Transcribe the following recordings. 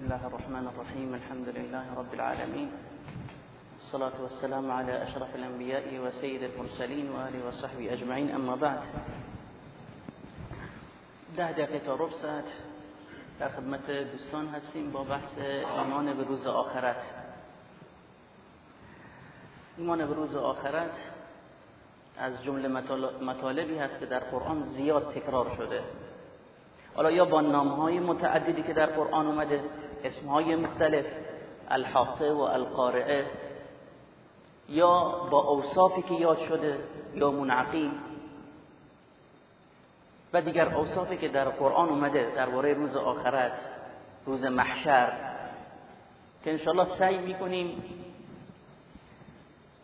بسم الله الرحمن الرحيم الحمد لله رب العالمين الصلاة والسلام على أشرف الأنبياء وسيد المرسلين وآله وصحبه أجمعين أما بعد. ده دقیقه ربع ساعت در خدمت دوستان هستیم با بحث ایمان به روز آخرت. ایمان به روز آخرت از جمله مطالبی هست که در قرآن زیاد تکرار شده. حالا یا با نامهای متعددی که در قرآن اومده اسمهای مختلف الحاقه و القارعه یا با اوصافی که یاد شده یا منعقی و دیگر اوصافی که در قرآن اومده درباره روز آخرت روز محشر که انشالله سعی می‌کنیم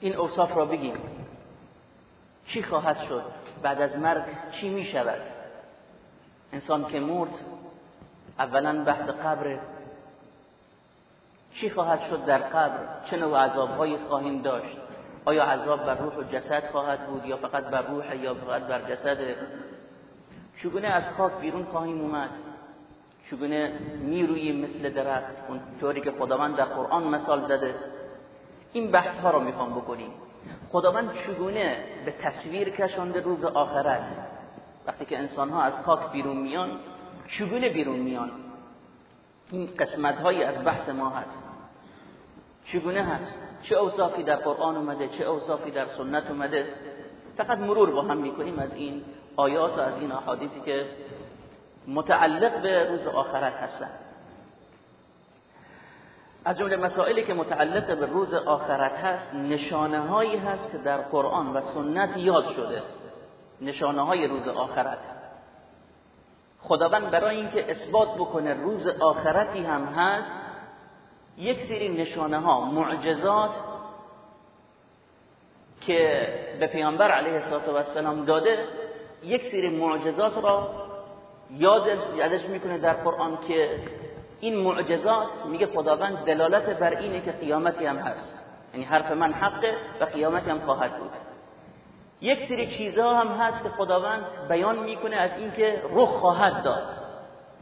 این اوصاف را بگیم. چی خواهد شد؟ بعد از مرگ چی می شود انسان که مرد اولا بحث قبر. چی خواهد شد در قبر؟ چه نوع عذابهایی خواهیم داشت؟ آیا عذاب بر روح و جسد خواهد بود یا فقط بر روح یا فقط بر جسد؟ چگونه از خاک بیرون خواهیم اومد؟ چگونه نیروی مثل درخت طوری که خداوند در قرآن مثال زده؟ این بحث ها رو می‌خوام بکنیم. خداوند چگونه به تصویر کشانده روز آخرت وقتی که انسان ها از خاک بیرون میان چگونه بیرون میان؟ این قسمت هایی از بحث ما هست. چگونه هست؟ چه اوصافی در قرآن اومده چه اوصافی در سنت اومده؟ فقط مرور با هم می‌کنیم از این آیات و از این احادیثی که متعلق به روز آخرت هستن. از جمله مسائلی که متعلق به روز آخرت هست نشانه هایی هست که در قرآن و سنت یاد شده. نشانه های روز آخرت. خداوند برای اینکه اثبات بکنه روز آخرتی هم هست یک سری نشانه ها معجزات که به پیامبر علیه السلام داده یک سری معجزات را یادش یادش می‌کنه در قرآن که این معجزات میگه خداوند دلالت بر اینه که قیامتی هم هست. یعنی حرف من حقه و قیامتی هم خواهد بود. یک سری چیزها هم هست که خداوند بیان می‌کنه از اینکه رخ خواهد داد.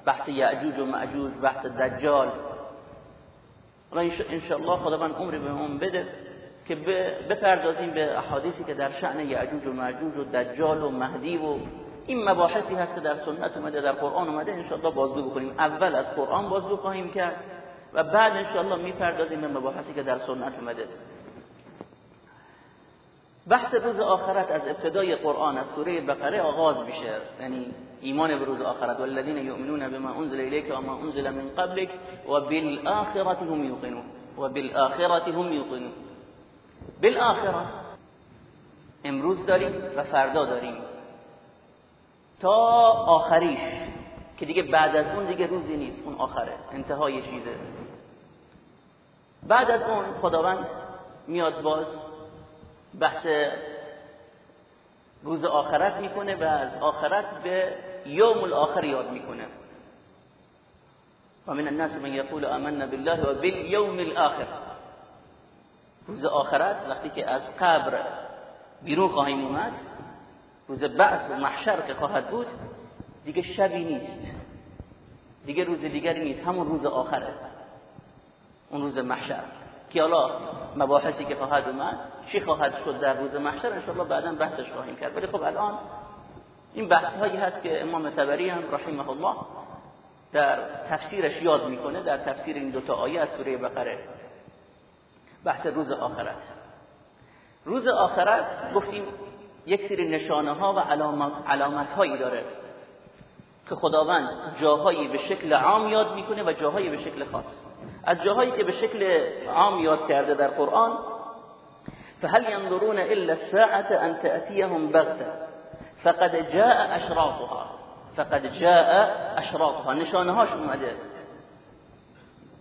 بحث یعجوج و معجوج بحث دجال. و انشاءالله خداوند عمری به هم بده که بپردازیم به احادیثی که در شأن یعجوج و معجوج و دجال و مهدی و این مباحثی هست که در سنت اومده در قرآن اومده. انشاءالله بازگو بکنیم. اول از قرآن بازگو خواهیم کرد و بعد انشاءالله می‌پردازیم به مباحثی که در سنت اومده. بحث روز آخرت از ابتدای قرآن از سوره بقره آغاز میشه. یعنی ایمان به روز آخرت. والذین یؤمنون بما انزل الیک و ما انزل من قبلك و بالآخرة هم یوقنون. و بالآخرة هم یوقنون. بالآخرة امروز داریم و فردا داریم. تا آخریش که دیگه بعد از اون دیگه روزی نیست اون آخره. انتهای چیزه. بعد از اون خداوند میاد باز بحث روز آخرت می‌کنه و از آخرت به یوم الاخر یاد می‌کنه. و من الناس من یقول آمنا بالله و بالیوم الاخر. روز آخرت وقتی که از قبر بیرون خواهیم اومد روز بعث و محشر که خواهد بود دیگه شبی نیست. دیگه روز دیگری نیست. همون روز آخره. اون روز محشر. حالا مباحثی که خواهد اومد چی خواهد شد در روز محشر انشاءالله بعدا بحثش خواهیم کرد. ولی خب الان این بحث هایی هست که امام تبری هم رحمه الله در تفسیرش یاد می‌کنه در تفسیر این دوتا آیه از سوره بقره. بحث روز آخرت. روز آخرت گفتیم یک سری نشانه ها و علامت هایی داره. که خداوند جاهایی به شکل عام یاد می‌کنه و جاهایی به شکل خاص. از جاهایی که به شکل عام یاد کرده در قرآن فهل ينظرون الا الساعه ان تاتيهم بغته فقد جاء اشراطها فقد جاء اشراطها. نشانه هاش اومده.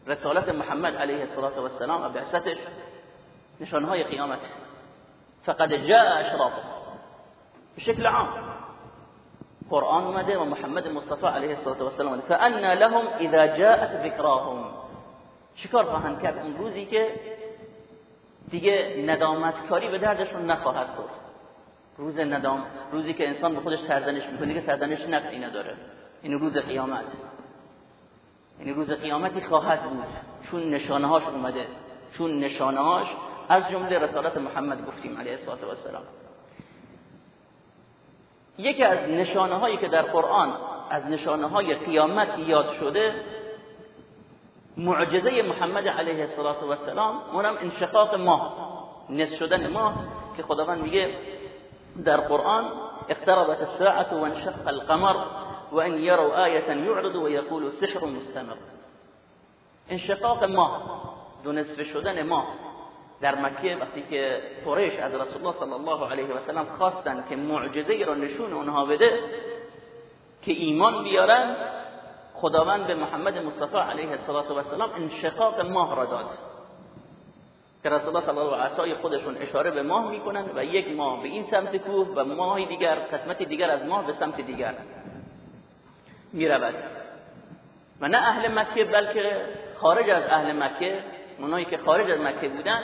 رسالت محمد علیه الصلاه و السلام و نشانه های قیامت. فقد جاء اشراطها. بشكل عام. قرآن اومده و محمد مصطفى علیه الصلاة والسلام فأنا لهم اذا جاءت ذکراهم. چیکار خواهند کرد؟ اون روزی که دیگه ندامت کاری به دردشون نخواهد خورد. روز ندام روزی که انسان به خودش سرزنش می‌کنه دیگه سرزنش نفعی نداره. این روز قیامت. یعنی روز قیامتی خواهد بود. چون نشانه هاش اومده. چون نشانه هاش از جمله رسالت محمد گفتیم علیه الصلاه و السلام یکی از نشانه هایی که در قرآن از نشانه های قیامت یاد شده معجزه محمد علیه و السلام اونم انشقاق ماه نصف شدن ماه که خداوند میگه در قرآن اقتربت الساعة وانشق القمر وان يروا آية يعرض ويقول سحر مستمر. انشقاق ماه دو نصف شدن ماه در مکه وقتی که قریش از رسول الله صلی الله علیه و سلم خواستن که معجزه را نشون اونها بده که ایمان بیارن خداوند به محمد مصطفی علیه السلام انشقاق ماه را داد. که رسول الله صلی الله علیه و خودشون اشاره به ماه می‌کنن و یک ماه به این سمت کوه و ماه دیگر قسمت دیگر از ماه به سمت دیگر می‌رود. و نه اهل مکه بلکه خارج از اهل مکه اونایی که خارج از مکه بودن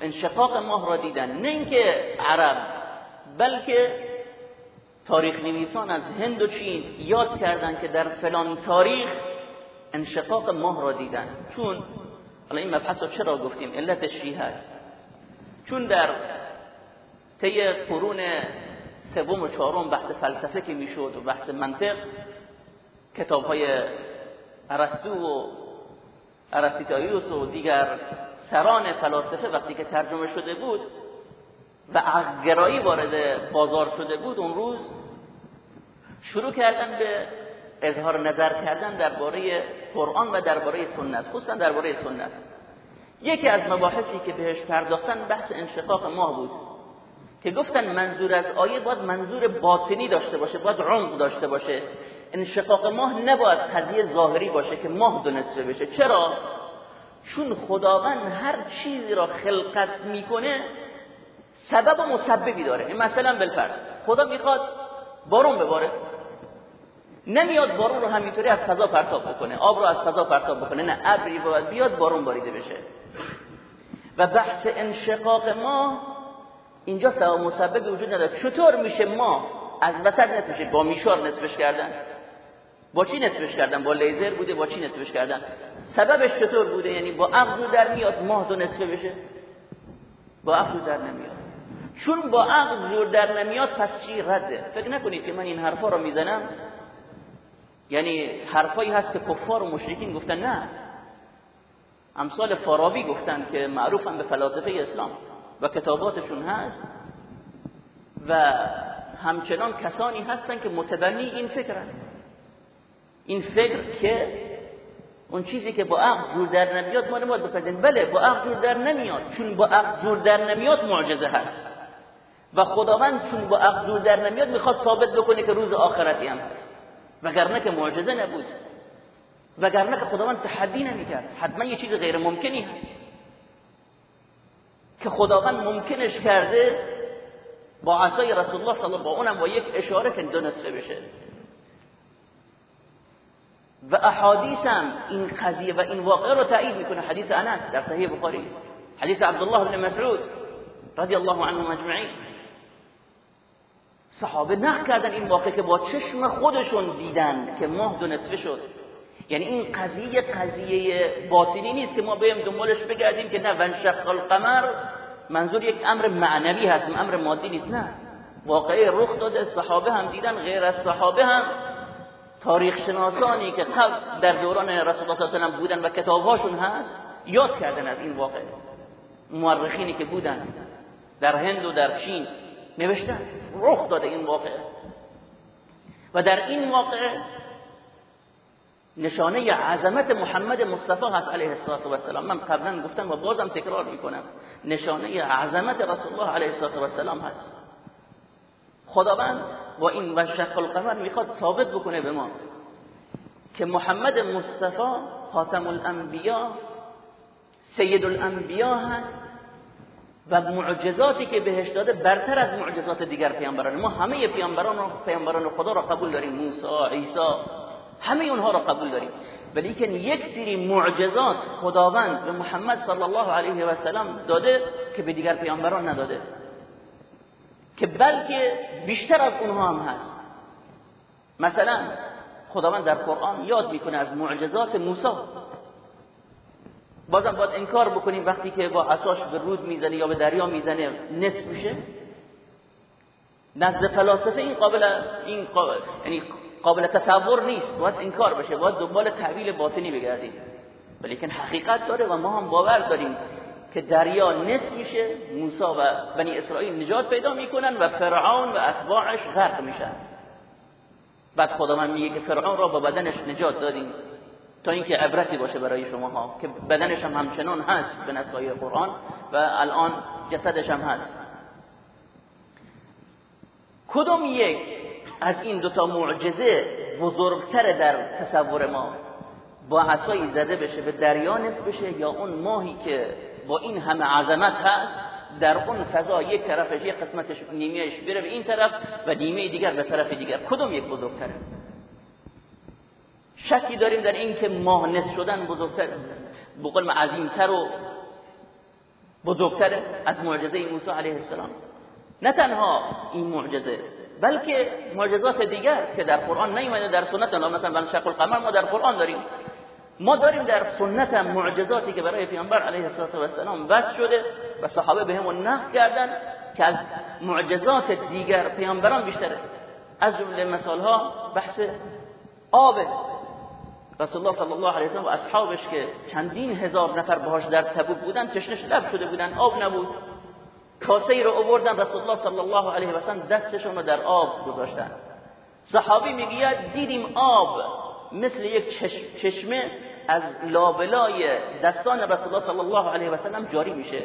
انشقاق ماه را دیدن. نه اینکه عرب بلکه تاریخ نویسان از هند و چین یاد کردند که در فلان تاریخ انشقاق ماه را دیدن. چون حالا این مبحث چرا گفتیم؟ علتش چی هست؟ چون در طی قرون سوم و چهارم بحث فلسفه که می‌شد و بحث منطق کتاب های ارسطو و ارسطیایوس و دیگر سران فلاسفه وقتی که ترجمه شده بود و عقلگرایی وارد بازار شده بود اون روز شروع کردن به اظهار نظر کردن درباره قرآن و درباره سنت خصوصا درباره سنت. یکی از مباحثی که بهش پرداختن بحث انشقاق ماه بود که گفتن منظور از آیه باید منظور باطنی داشته باشه باید عمق داشته باشه. انشقاق ماه نباید قضیه ظاهری باشه که ماه دو نصفه بشه. چرا؟ چون خداوند هر چیزی را خلقت می‌کنه سبب و مسببی داره. مثلا بالفرض. خدا می‌خواد بارون بباره. نمیاد بارون رو همینطوری از فضا پرتاب بکنه. آب رو از فضا پرتاب بکنه. نه ابری باید بیاد بارون باریده بشه. و بحث انشقاق ما اینجا سبب مسبب وجود نداره. چطور میشه ما از وسط نصفش با میشار نصفش کردن. با چی نصفش کردن؟ با لیزر بوده با چی نصفش کردن؟ سببش چطور بوده؟ یعنی با عقل در میاد ماه دو نصفه بشه؟ با عقل در نمیاد. چون با عقل زور در نمیاد پس چی رده؟ فکر نکنید که من این حرفا رو می‌زنم؟ یعنی حرفایی هست که کفار و مشرکین گفتن نه. امثال فارابی گفتن که معروفن به فلاسفه اسلام و کتاباتشون هست و همچنان کسانی هستن که متبنی این فکرن. این فکر که اون چیزی که با عقل جور در نمیاد ما نماد بپذیم بله با عقل جور در نمیاد. چون با عقل جور در نمیاد معجزه هست. و خداوند چون با عقل جور در نمیاد می‌خواد ثابت بکنه که روز آخرتی هم هست. وگرنه که معجزه نبود. وگرنه که خداوند تحدی نمی‌کرد. حتما یه چیز غیر ممکنی هست. که خداوند ممکنش کرده با عصای رسول الله صلی الله با اونم با یک اشاره که دو نصفه بشه. و احادیث هم این قضیه و این واقعه رو تایید می‌کنه. حدیث انس در صحیح بخاری. حدیث عبدالله بن مسعود رضی الله عنه مجمعین صحابه نقل کردن این واقعه که با چشم خودشون دیدن که ماه دو نصفه شد. یعنی این قضیه قضیه باطنی نیست که ما بیم دنبالش بگردیم که نه ونشق القمر منظور یک امر معنوی هست امر مادی نیست نه. واقعه رخ داده صحابه هم دیدن غیر از صحابه هم تاریخ شناسانی که قبل در دوران رسول الله صلی الله علیه و بودن و کتابهاشون هست یاد کردن از این واقعه. مورخینی که بودن در هند و در چین نوشتن رخ داده این واقعه. و در این واقعه نشانه عظمت محمد مصطفی هست علیه السلام من قبلا گفتم و بازم تکرار می‌کنم نشانه عظمت رسول الله علیه السلام هست. خداوند با این و شق القمر می‌خواد ثابت بکنه به ما که محمد مصطفی خاتم الانبیا سید الانبیا هست و معجزاتی که بهش داده برتر از معجزات دیگر پیامبران. ما همه پیامبران پیامبران خدا را قبول داریم موسی عیسی همه اونها را قبول داریم. ولی که یک سری معجزات خداوند به محمد صلی الله علیه و سلم داده که به دیگر پیامبران نداده. که بلکه بیشتر از اونها هم هست. مثلا خداوند در قرآن یاد می‌کنه از معجزات موسی. بازم باید انکار بکنیم وقتی که با عصاش به رود می‌زنه یا به دریا می‌زنه نصف میشه. نزد فلاسفه این قابل این قابل یعنی قابل تصور نیست. باید انکار بشه. باید دنبال تعبیل باطنی بگردیم. ولیکن حقیقت داره و ما هم باور داریم. که دریا نصف میشه موسی و بنی اسرائیل نجات پیدا می‌کنن و فرعون و اتباعش غرق میشن. بعد خداوند میگه که فرعون را با بدنش نجات دادیم. تا اینکه عبرتی باشه برای شما ها که بدنش هم همچنان هست به نسای قرآن و الان جسدش هم هست. کدوم یک از این دوتا معجزه بزرگتر در تصور ما با عصایی زده بشه به دریا نصف بشه یا اون ماهی که با این همه عظمت هست در اون فضا یک طرفش یک قسمتش نیمهش بره به این طرف و نیمه دیگر به طرف دیگر. کدوم یک بزرگتره؟ شکی داریم در این که ماه نصف شدن بزرگتر بقول عظیمتر و بزرگتر از معجزه موسی علیه السلام. نه تنها این معجزه بلکه معجزات دیگر که در قرآن نیومده در سنت مثلا شق القمر ما در قرآن داریم. ما داریم در سنت هم معجزاتی که برای پیامبر علیه السلام بس شده و صحابه به همون کردن که از معجزات دیگر پیامبران بیشتره. از جمله مثال ها بحث آب. رسول الله صلی الله علیه و و اصحابش که چندین هزار نفر باهاش در تبوک بودن تشنش لب شده بودن آب نبود. کاسه ای رو آوردن رسول الله صلی الله علیه و سلم دستشون رو در آب گذاشتن. صحابی میگه دیدیم آب مثل یک چشمه از لابلای دستان رسول الله صلی الله علیه و سلم جاری میشه.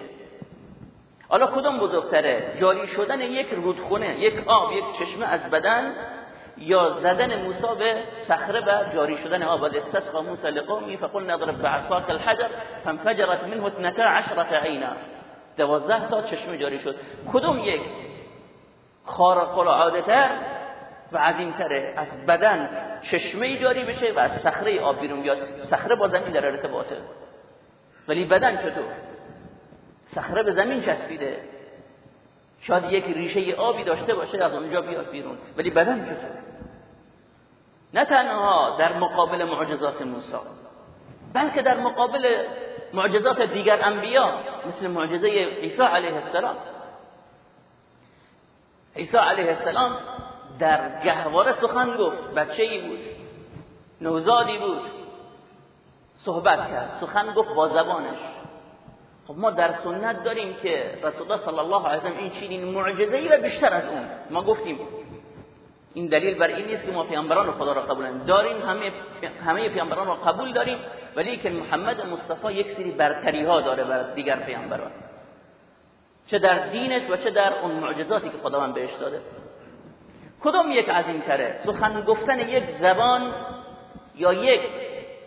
حالا کدوم بزرگتره؟ جاری شدن یک رودخونه یک آب یک چشمه از بدن یا زدن موسی به صخره و جاری شدن آب؟ و استسقى موسی لقومی فقل نضرب بعصاك الحجر فانفجرت منه 12 عینا. دوازده تا چشمه جاری شد. کدوم یک خارق العاده تر و عظیمتره از بدن چشمه جاری بشه و از صخره آب بیرون بیاد. صخره با زمین در ارتباطه ولی بدن چطور؟ صخره به زمین چسبیده. شاید یک ریشه آبی داشته باشه از اونجا بیاد بیرون. ولی بدن چطور؟ نه تنها در مقابل معجزات موسی بلکه در مقابل معجزات دیگر انبیا مثل معجزه عیسی علیه السلام. عیسی علیه السلام در گهواره سخن گفت. بچه ای بود. نوزادی بود. صحبت کرد. سخن گفت با زبانش. خب ما در سنت داریم که رسول الله صلی الله علیه و این چنین معجزه ای و بیشتر از اون. ما گفتیم این دلیل بر این نیست که ما پیامبران خدا را قبول داریم همه همه پیامبران را قبول داریم ولی که محمد مصطفی یک سری برتری ها داره بر دیگر پیامبران. چه در دینش و چه در اون معجزاتی که خداوند بهش داده. کدوم یک عظیم تره سخن گفتن یک زبان یا یک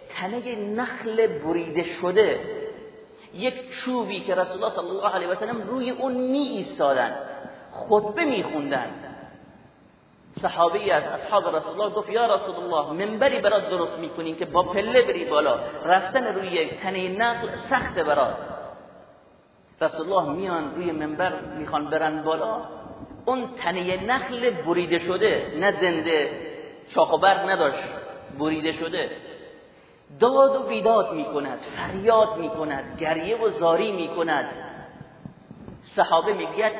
تنه نخل بریده شده؟ یک چوبی که رسول الله صلی الله علیه و سلم روی اون می ایستادن خطبه می خوندن صحابی از اصحاب رسول الله گفت یا رسول الله منبری برات درست می‌کنیم که با پله بری بالا. رفتن روی یک تنه نقل سخت برات. رسول الله میان روی منبر می‌خوان برن بالا. اون تنه نخل بریده شده نه زنده شاخ و برگ نداشت بریده شده. داد و بیداد می‌کند فریاد می‌کند گریه و زاری می‌کند. صحابه میگه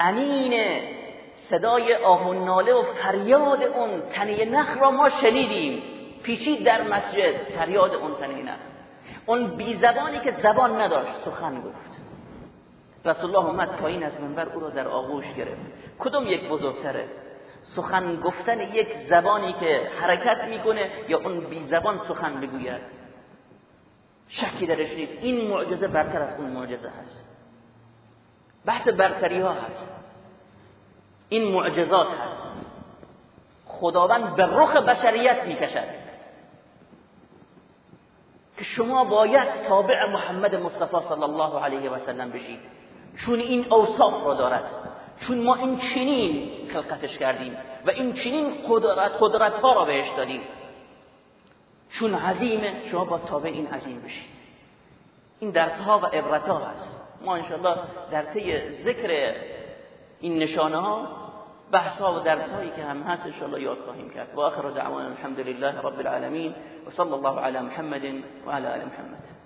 انین صدای آه ناله و فریاد اون تنه نخ را ما شنیدیم. پیچید در مسجد فریاد اون تنه نخ اون بی زبانی که زبان نداشت سخن گفت. رسول الله اومد پایین از منبر او را در آغوش گرفت. کدوم یک بزرگتره؟ سخن گفتن یک زبانی که حرکت می‌کنه یا اون بی زبان سخن بگوید شکی درش نیست. این معجزه برتر از اون معجزه هست. بحث برتری ها هست. این معجزات هست. خداوند به رخ بشریت می‌کشد. که شما باید تابع محمد مصطفی صلی الله علیه و سلم بشید. چون این اوصاف را دارد چون ما این چنین خلقتش کردیم و این چنین قدرت, قدرت ها را بهش دادیم. چون عظیمه شما با تابع این عظیم بشید. این درس ها و عبرت ها هست. ما انشاءالله در طی ذکر این نشانه ها بحث ها و درس هایی که هم هست ان یاد خواهیم کرد. و آخر دعوانا الحمد لله رب العالمین. و صلی الله علی محمد و علی محمد.